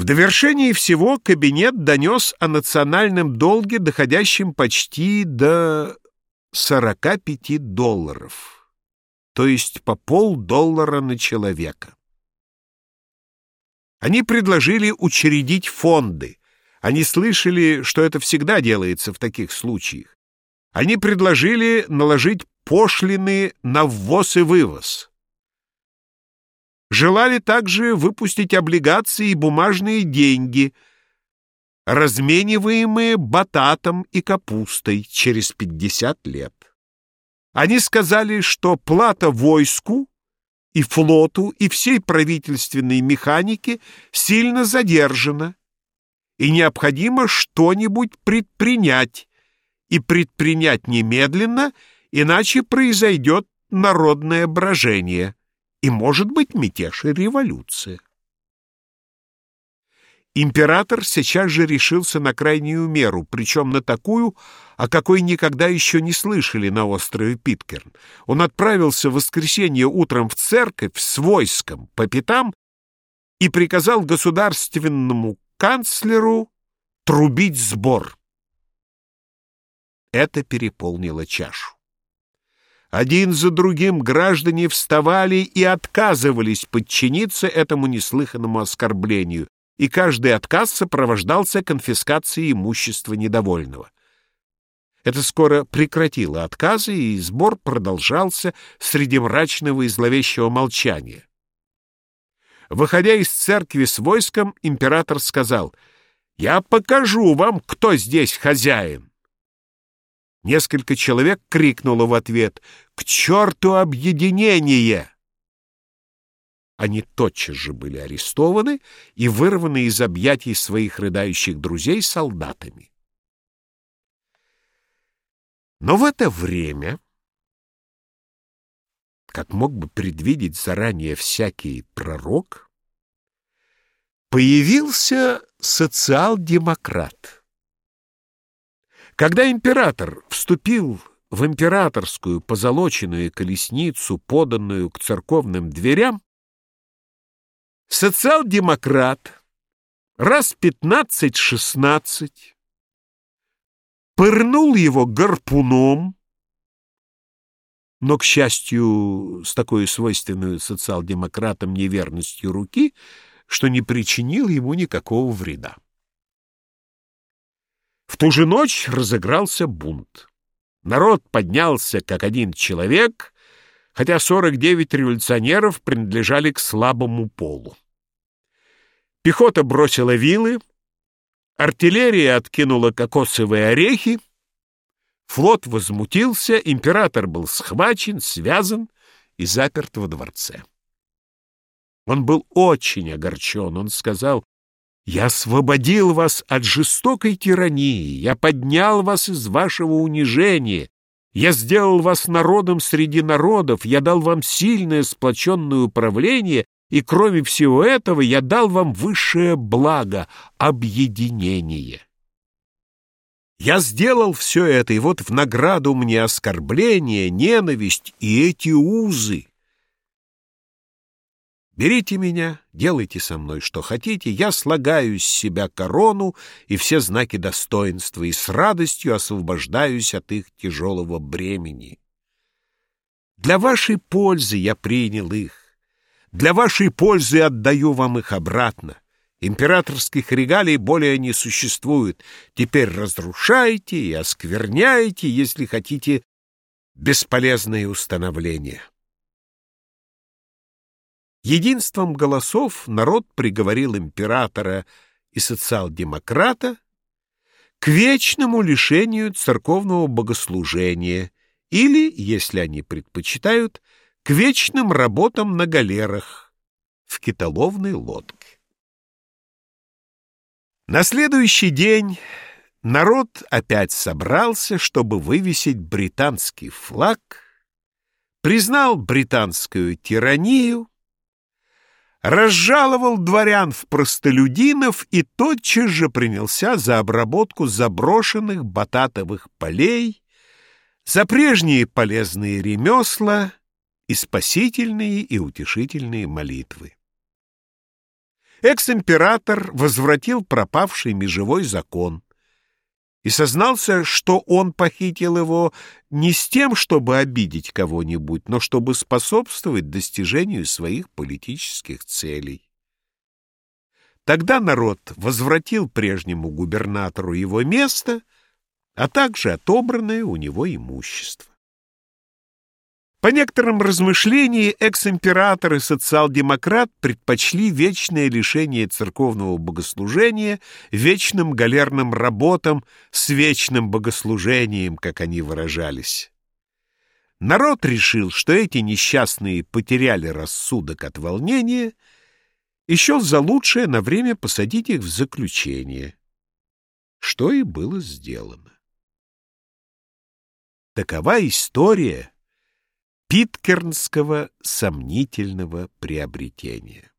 В довершении всего кабинет донес о национальном долге, доходящем почти до 45 долларов, то есть по полдоллара на человека. Они предложили учредить фонды. Они слышали, что это всегда делается в таких случаях. Они предложили наложить пошлины на ввоз и вывоз. Желали также выпустить облигации и бумажные деньги, размениваемые бататом и капустой через 50 лет. Они сказали, что плата войску и флоту, и всей правительственной механике сильно задержана, и необходимо что-нибудь предпринять, и предпринять немедленно, иначе произойдет народное брожение, и, может быть, мятеж и революция. Император сейчас же решился на крайнюю меру, причем на такую, о какой никогда еще не слышали на острове Питкерн. Он отправился в воскресенье утром в церковь с войском по пятам и приказал государственному канцлеру трубить сбор. Это переполнило чашу. Один за другим граждане вставали и отказывались подчиниться этому неслыханному оскорблению, и каждый отказ сопровождался конфискацией имущества недовольного. Это скоро прекратило отказы, и сбор продолжался среди мрачного и зловещего молчания. Выходя из церкви с войском, император сказал, «Я покажу вам, кто здесь хозяин». Несколько человек крикнуло в ответ, «К черту объединение!» Они тотчас же были арестованы и вырваны из объятий своих рыдающих друзей солдатами. Но в это время, как мог бы предвидеть заранее всякий пророк, появился социал-демократ. Когда император вступил в императорскую позолоченную колесницу, поданную к церковным дверям, Социал-демократ раз пятнадцать-шестнадцать пырнул его гарпуном, но, к счастью, с такой свойственной социал-демократам неверностью руки, что не причинил ему никакого вреда. В ту же ночь разыгрался бунт. Народ поднялся как один человек, хотя 49 революционеров принадлежали к слабому полу. Пехота бросила вилы, артиллерия откинула кокосовые орехи, флот возмутился, император был схвачен, связан и заперт во дворце. Он был очень огорчен, он сказал, «Я освободил вас от жестокой тирании, я поднял вас из вашего унижения, я сделал вас народом среди народов, я дал вам сильное сплоченное управление, и, кроме всего этого, я дал вам высшее благо — объединение. Я сделал все это, и вот в награду мне оскорбление, ненависть и эти узы. Берите меня, делайте со мной что хотите, я слагаю с себя корону и все знаки достоинства, и с радостью освобождаюсь от их тяжелого бремени. Для вашей пользы я принял их. Для вашей пользы отдаю вам их обратно. Императорских регалий более не существует. Теперь разрушайте и оскверняйте, если хотите, бесполезные установления. Единством голосов народ приговорил императора и социал-демократа к вечному лишению церковного богослужения или, если они предпочитают, к вечным работам на галерах в китоловной лодке. На следующий день народ опять собрался, чтобы вывесить британский флаг, признал британскую тиранию, разжаловал дворян в простолюдинов и тотчас же принялся за обработку заброшенных бататовых полей, за прежние полезные ремесла и спасительные и утешительные молитвы. Экс-император возвратил пропавший межевой закон и сознался, что он похитил его не с тем, чтобы обидеть кого-нибудь, но чтобы способствовать достижению своих политических целей. Тогда народ возвратил прежнему губернатору его место, а также отобранное у него имущество. По некоторым размышлениям экс-император и социал-демократ предпочли вечное лишение церковного богослужения вечным галерным работам с вечным богослужением, как они выражались. Народ решил, что эти несчастные потеряли рассудок от волнения и счел за лучшее на время посадить их в заключение, что и было сделано. Такова история питкернского сомнительного приобретения.